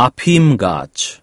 আফিম গাছ।